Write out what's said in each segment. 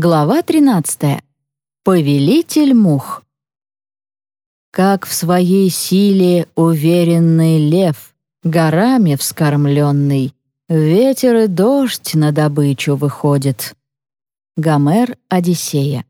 Глава 13. Повелитель мух. Как в своей силе уверенный лев, горами вскормленный, ветер и дождь на добычу выходит. Гомер, Одиссея.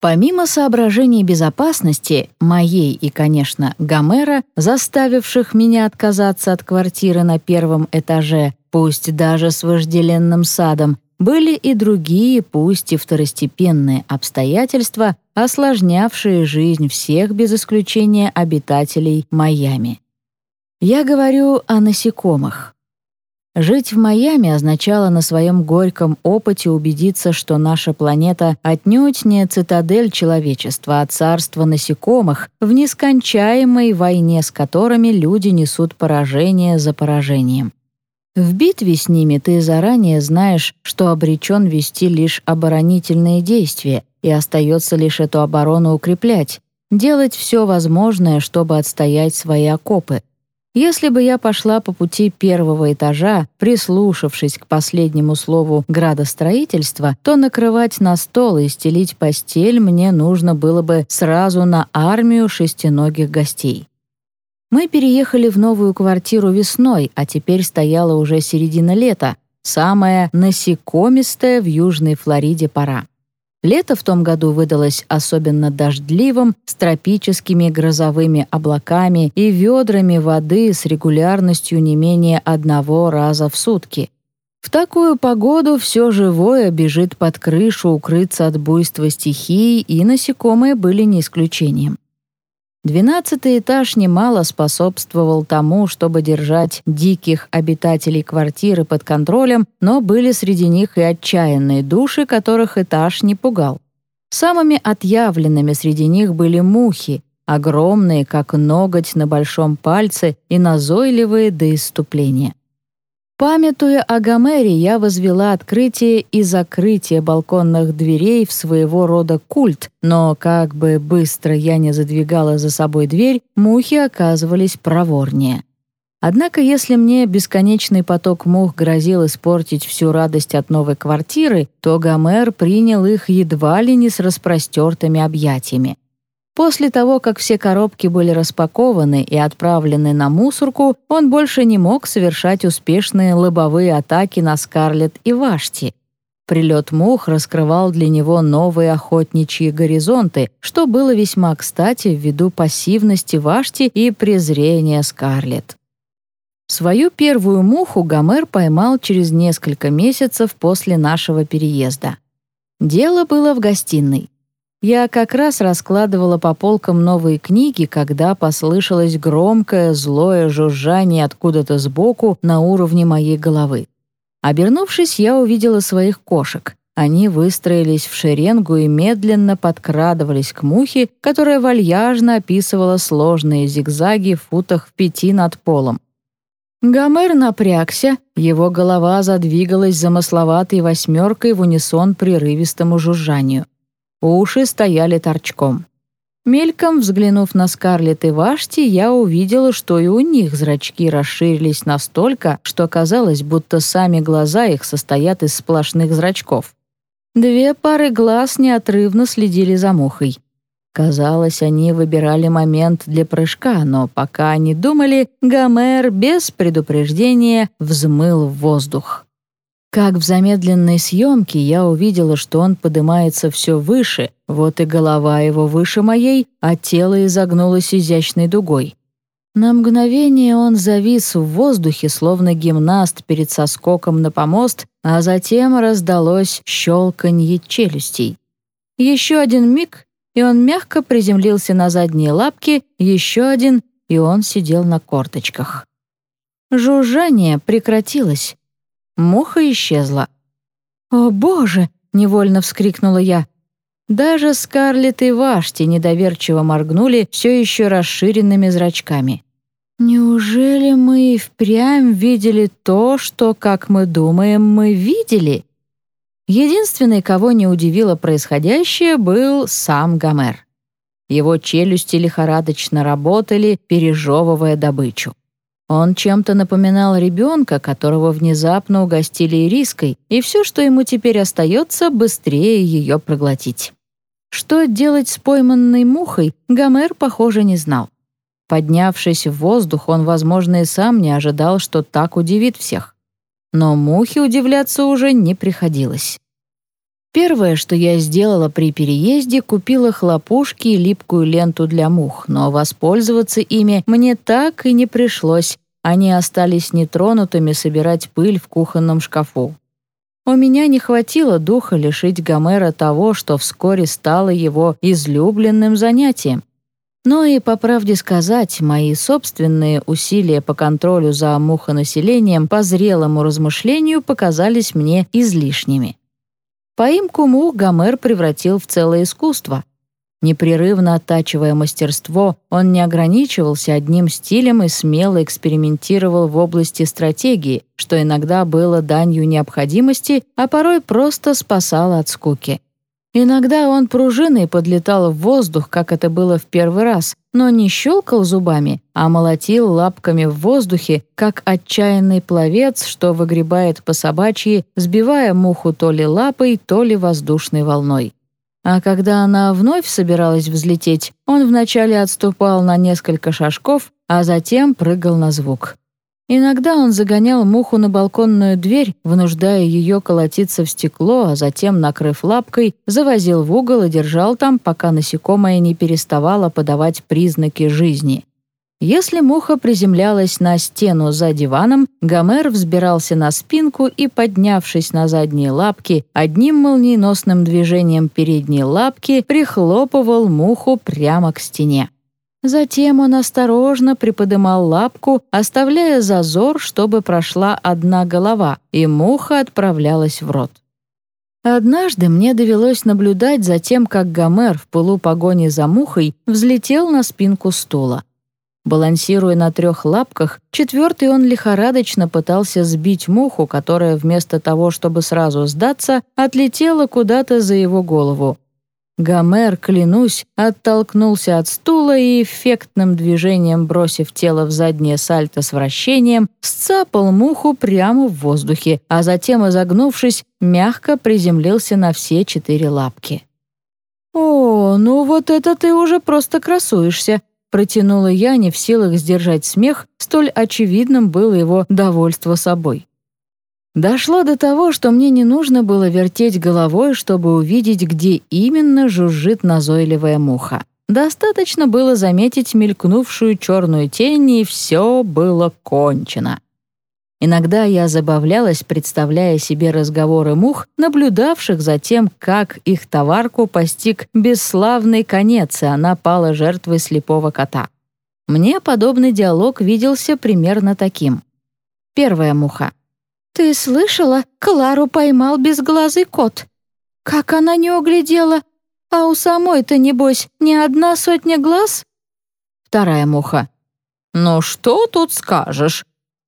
Помимо соображений безопасности, моей и, конечно, Гомера, заставивших меня отказаться от квартиры на первом этаже, пусть даже с вожделенным садом, были и другие, пусть и второстепенные обстоятельства, осложнявшие жизнь всех без исключения обитателей Майами. Я говорю о насекомых. Жить в Майами означало на своем горьком опыте убедиться, что наша планета отнюдь не цитадель человечества, а царство насекомых, в нескончаемой войне с которыми люди несут поражение за поражением. В битве с ними ты заранее знаешь, что обречен вести лишь оборонительные действия, и остается лишь эту оборону укреплять, делать все возможное, чтобы отстоять свои окопы. Если бы я пошла по пути первого этажа, прислушавшись к последнему слову градостроительства, то накрывать на стол и стелить постель мне нужно было бы сразу на армию шестиногих гостей. Мы переехали в новую квартиру весной, а теперь стояла уже середина лета, самая насекомистая в Южной Флориде пора. Лето в том году выдалось особенно дождливым, с тропическими грозовыми облаками и ведрами воды с регулярностью не менее одного раза в сутки. В такую погоду все живое бежит под крышу укрыться от буйства стихии, и насекомые были не исключением. Двенадцатый этаж немало способствовал тому, чтобы держать диких обитателей квартиры под контролем, но были среди них и отчаянные души, которых этаж не пугал. Самыми отъявленными среди них были мухи, огромные, как ноготь на большом пальце, и назойливые до исступления. Памятуя о Гомере, я возвела открытие и закрытие балконных дверей в своего рода культ, но как бы быстро я не задвигала за собой дверь, мухи оказывались проворнее. Однако, если мне бесконечный поток мух грозил испортить всю радость от новой квартиры, то Гомер принял их едва ли не с распростертыми объятиями. После того, как все коробки были распакованы и отправлены на мусорку, он больше не мог совершать успешные лобовые атаки на Скарлетт и Вашти. Прилет мух раскрывал для него новые охотничьи горизонты, что было весьма кстати ввиду пассивности Вашти и презрения Скарлетт. Свою первую муху Гомер поймал через несколько месяцев после нашего переезда. Дело было в гостиной. Я как раз раскладывала по полкам новые книги, когда послышалось громкое, злое жужжание откуда-то сбоку на уровне моей головы. Обернувшись, я увидела своих кошек. Они выстроились в шеренгу и медленно подкрадывались к мухе, которая вальяжно описывала сложные зигзаги в футах в пяти над полом. Гомер напрягся, его голова задвигалась замысловатой восьмеркой в унисон прерывистому жужжанию. Уши стояли торчком. Мельком взглянув на Скарлетт и Вашти, я увидела, что и у них зрачки расширились настолько, что казалось, будто сами глаза их состоят из сплошных зрачков. Две пары глаз неотрывно следили за мухой. Казалось, они выбирали момент для прыжка, но пока они думали, Гомер без предупреждения взмыл в воздух. Как в замедленной съемке я увидела, что он поднимается все выше, вот и голова его выше моей, а тело изогнулось изящной дугой. На мгновение он завис в воздухе, словно гимнаст перед соскоком на помост, а затем раздалось щелканье челюстей. Еще один миг, и он мягко приземлился на задние лапки, еще один, и он сидел на корточках. Жужжание прекратилось. Муха исчезла. «О, боже!» — невольно вскрикнула я. Даже Скарлетт и Вашти недоверчиво моргнули все еще расширенными зрачками. «Неужели мы и впрямь видели то, что, как мы думаем, мы видели?» Единственный, кого не удивило происходящее, был сам Гомер. Его челюсти лихорадочно работали, пережевывая добычу. Он чем-то напоминал ребенка, которого внезапно угостили ириской, и все, что ему теперь остается, быстрее ее проглотить. Что делать с пойманной мухой, Гомер, похоже, не знал. Поднявшись в воздух, он, возможно, и сам не ожидал, что так удивит всех. Но мухе удивляться уже не приходилось. Первое, что я сделала при переезде, купила хлопушки и липкую ленту для мух, но воспользоваться ими мне так и не пришлось. Они остались нетронутыми собирать пыль в кухонном шкафу. У меня не хватило духа лишить Гомера того, что вскоре стало его излюбленным занятием. Но и, по правде сказать, мои собственные усилия по контролю за мухонаселением по зрелому размышлению показались мне излишними. Поимку мух Гомер превратил в целое искусство. Непрерывно оттачивая мастерство, он не ограничивался одним стилем и смело экспериментировал в области стратегии, что иногда было данью необходимости, а порой просто спасало от скуки. Иногда он пружиной подлетал в воздух, как это было в первый раз, но не щелкал зубами, а молотил лапками в воздухе, как отчаянный пловец, что выгребает по собачьи, сбивая муху то ли лапой, то ли воздушной волной. А когда она вновь собиралась взлететь, он вначале отступал на несколько шажков, а затем прыгал на звук. Иногда он загонял муху на балконную дверь, вынуждая ее колотиться в стекло, а затем, накрыв лапкой, завозил в угол и держал там, пока насекомое не переставало подавать признаки жизни. Если муха приземлялась на стену за диваном, Гомер взбирался на спинку и, поднявшись на задние лапки, одним молниеносным движением передней лапки прихлопывал муху прямо к стене. Затем он осторожно приподымал лапку, оставляя зазор, чтобы прошла одна голова, и муха отправлялась в рот. Однажды мне довелось наблюдать за тем, как Гомер в полупогоне за мухой взлетел на спинку стула. Балансируя на трех лапках, четвертый он лихорадочно пытался сбить муху, которая вместо того, чтобы сразу сдаться, отлетела куда-то за его голову. Гомер, клянусь, оттолкнулся от стула и, эффектным движением бросив тело в заднее сальто с вращением, сцапал муху прямо в воздухе, а затем, изогнувшись, мягко приземлился на все четыре лапки. «О, ну вот это ты уже просто красуешься!» Протянула я, не в силах сдержать смех, столь очевидным было его довольство собой. Дошло до того, что мне не нужно было вертеть головой, чтобы увидеть, где именно жужжит назойливая муха. Достаточно было заметить мелькнувшую черную тень, и все было кончено. Иногда я забавлялась, представляя себе разговоры мух, наблюдавших за тем, как их товарку постиг бесславный конец, и она пала жертвой слепого кота. Мне подобный диалог виделся примерно таким. Первая муха. «Ты слышала? Клару поймал безглазый кот. Как она не углядела? А у самой-то, небось, не одна сотня глаз?» Вторая муха. «Ну что тут скажешь?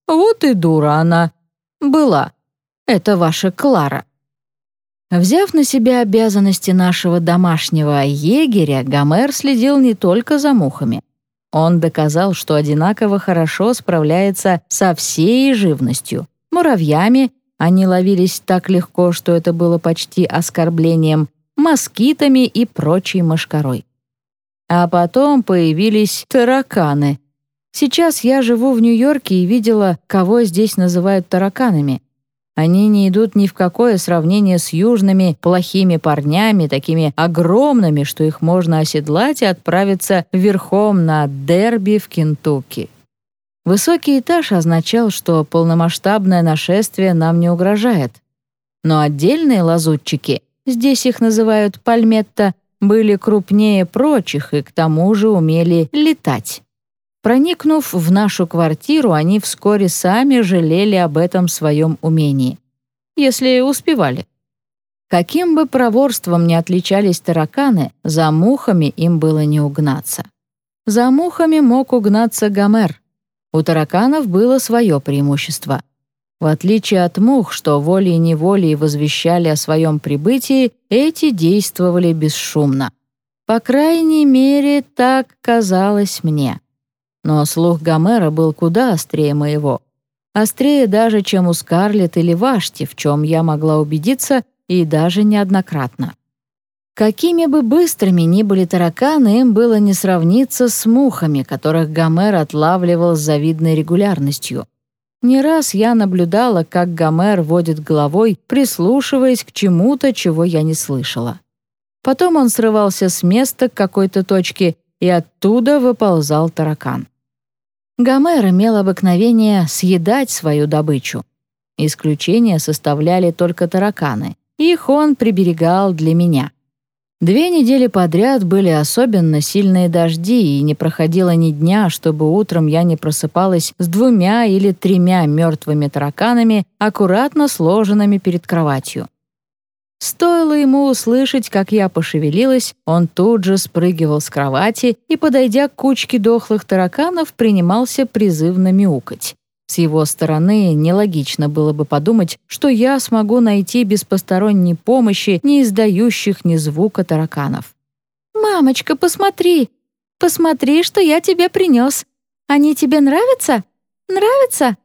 Вот и дура она. Была. Это ваша Клара». Взяв на себя обязанности нашего домашнего егеря, Гомер следил не только за мухами. Он доказал, что одинаково хорошо справляется со всей живностью муравьями, они ловились так легко, что это было почти оскорблением, москитами и прочей мошкарой. А потом появились тараканы. Сейчас я живу в Нью-Йорке и видела, кого здесь называют тараканами. Они не идут ни в какое сравнение с южными плохими парнями, такими огромными, что их можно оседлать и отправиться верхом на дерби в Кентукки. Высокий этаж означал, что полномасштабное нашествие нам не угрожает. Но отдельные лазутчики, здесь их называют пальметта, были крупнее прочих и к тому же умели летать. Проникнув в нашу квартиру, они вскоре сами жалели об этом своем умении. Если успевали. Каким бы проворством ни отличались тараканы, за мухами им было не угнаться. За мухами мог угнаться Гомер. У тараканов было свое преимущество. В отличие от мух, что волей-неволей возвещали о своем прибытии, эти действовали бесшумно. По крайней мере, так казалось мне. Но слух Гомера был куда острее моего. Острее даже, чем у Скарлетт или Вашти, в чем я могла убедиться, и даже неоднократно. Какими бы быстрыми ни были тараканы, им было не сравниться с мухами, которых Гомер отлавливал с завидной регулярностью. Не раз я наблюдала, как Гомер водит головой, прислушиваясь к чему-то, чего я не слышала. Потом он срывался с места к какой-то точке, и оттуда выползал таракан. Гомер имел обыкновение съедать свою добычу. Исключение составляли только тараканы. Их он приберегал для меня. Две недели подряд были особенно сильные дожди, и не проходило ни дня, чтобы утром я не просыпалась с двумя или тремя мертвыми тараканами, аккуратно сложенными перед кроватью. Стоило ему услышать, как я пошевелилась, он тут же спрыгивал с кровати и, подойдя к кучке дохлых тараканов, принимался призывно мяукать. С его стороны нелогично было бы подумать, что я смогу найти без посторонней помощи не издающих ни звука тараканов. «Мамочка, посмотри! Посмотри, что я тебе принес! Они тебе нравятся? Нравятся?»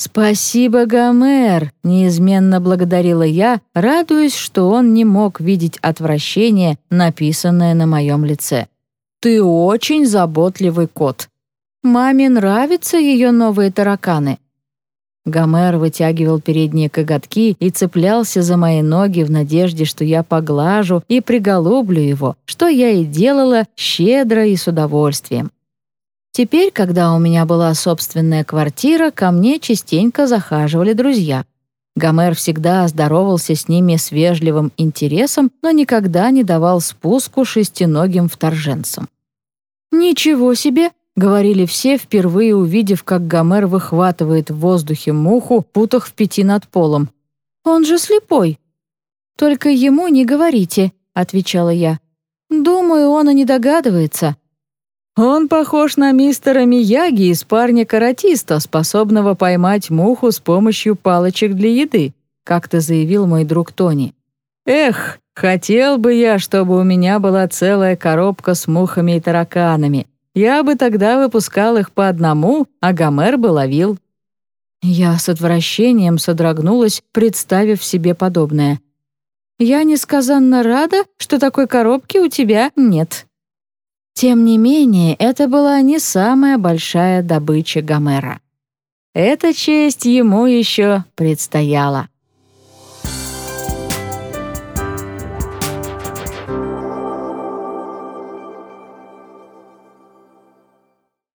«Спасибо, Гомер!» — неизменно благодарила я, радуясь, что он не мог видеть отвращение, написанное на моем лице. «Ты очень заботливый кот. Маме нравятся ее новые тараканы». Гомер вытягивал передние коготки и цеплялся за мои ноги в надежде, что я поглажу и приголублю его, что я и делала щедро и с удовольствием. Теперь, когда у меня была собственная квартира, ко мне частенько захаживали друзья. Гомер всегда здоровался с ними с вежливым интересом, но никогда не давал спуску шестиногим вторженцам. «Ничего себе!» — говорили все, впервые увидев, как Гомер выхватывает в воздухе муху, путах в пяти над полом. «Он же слепой!» «Только ему не говорите», — отвечала я. «Думаю, он и не догадывается. Он похож на мистера Мияги из парня-каратиста, способного поймать муху с помощью палочек для еды, как-то заявил мой друг Тони. Эх, хотел бы я, чтобы у меня была целая коробка с мухами и тараканами. Я бы тогда выпускал их по одному, а Гомер бы ловил. Я с отвращением содрогнулась, представив себе подобное. «Я несказанно рада, что такой коробки у тебя нет», тем не менее, это была не самая большая добыча Гомера. Эта честь ему еще предстояла.